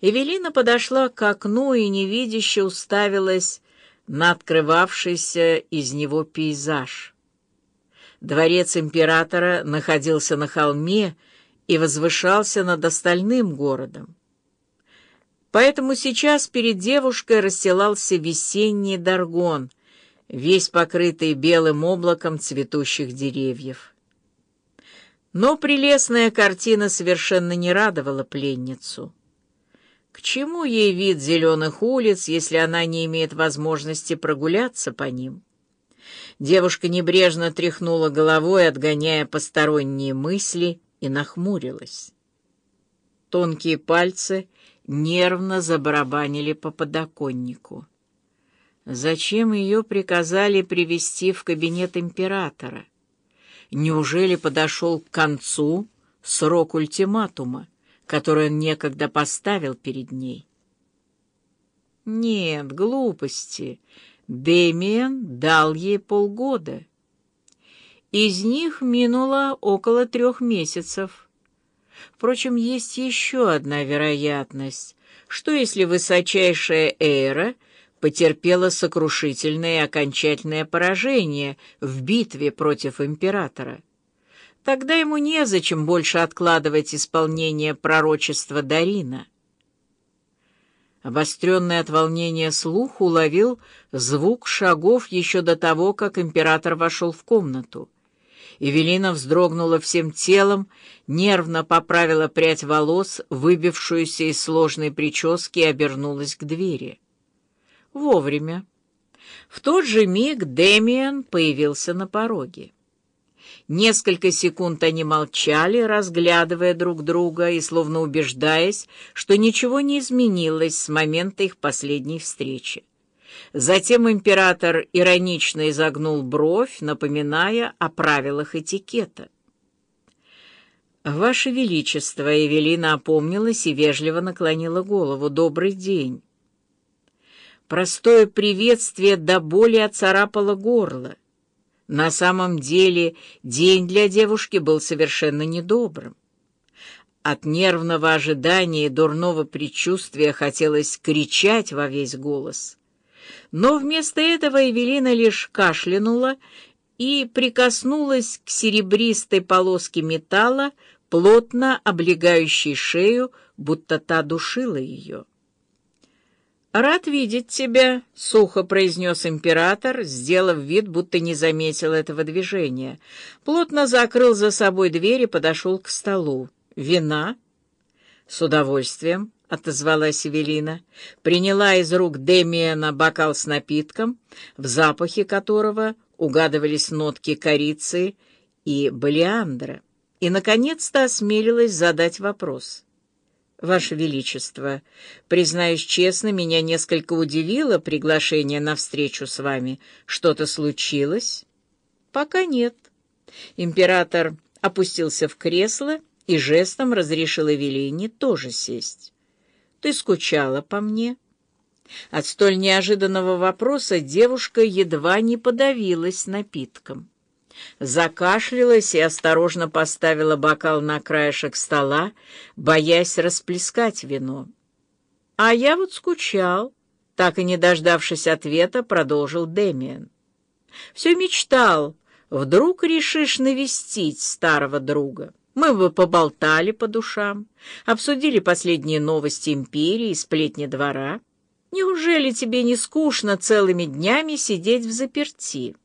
Эвелина подошла к окну и невидяще уставилась на открывавшийся из него пейзаж. Дворец императора находился на холме и возвышался над остальным городом. Поэтому сейчас перед девушкой расстилался весенний даргон, весь покрытый белым облаком цветущих деревьев. Но прелестная картина совершенно не радовала пленницу. К чему ей вид зеленых улиц, если она не имеет возможности прогуляться по ним? Девушка небрежно тряхнула головой, отгоняя посторонние мысли, и нахмурилась. Тонкие пальцы нервно забарабанили по подоконнику. Зачем ее приказали привести в кабинет императора? Неужели подошел к концу срок ультиматума? Который он некогда поставил перед ней. Нет, глупости. Дэмиен дал ей полгода. Из них минуло около трех месяцев. Впрочем, есть еще одна вероятность. Что если высочайшая Эра потерпела сокрушительное и окончательное поражение в битве против императора? Тогда ему незачем больше откладывать исполнение пророчества Дарина. Обостренный от волнения слух уловил звук шагов еще до того, как император вошел в комнату. Эвелина вздрогнула всем телом, нервно поправила прядь волос, выбившуюся из сложной прически, и обернулась к двери. Вовремя. В тот же миг Демиан появился на пороге. Несколько секунд они молчали, разглядывая друг друга и словно убеждаясь, что ничего не изменилось с момента их последней встречи. Затем император иронично изогнул бровь, напоминая о правилах этикета. «Ваше Величество!» — Эвелина опомнилась и вежливо наклонила голову. «Добрый день!» Простое приветствие до боли оцарапало горло. На самом деле день для девушки был совершенно недобрым. От нервного ожидания и дурного предчувствия хотелось кричать во весь голос. Но вместо этого Эвелина лишь кашлянула и прикоснулась к серебристой полоске металла, плотно облегающей шею, будто та душила ее. «Рад видеть тебя», — сухо произнес император, сделав вид, будто не заметил этого движения. Плотно закрыл за собой дверь и подошел к столу. «Вина?» «С удовольствием», — отозвалась Эвелина. Приняла из рук Демиана бокал с напитком, в запахе которого угадывались нотки корицы и балиандра, и, наконец-то, осмелилась задать вопрос. «Ваше Величество, признаюсь честно, меня несколько удивило приглашение на встречу с вами. Что-то случилось?» «Пока нет». Император опустился в кресло и жестом разрешил Эвелине тоже сесть. «Ты скучала по мне?» От столь неожиданного вопроса девушка едва не подавилась напитком закашлялась и осторожно поставила бокал на краешек стола, боясь расплескать вино. «А я вот скучал», — так и не дождавшись ответа, продолжил Дэмиан. «Все мечтал, вдруг решишь навестить старого друга. Мы бы поболтали по душам, обсудили последние новости империи и сплетни двора. Неужели тебе не скучно целыми днями сидеть в заперти?»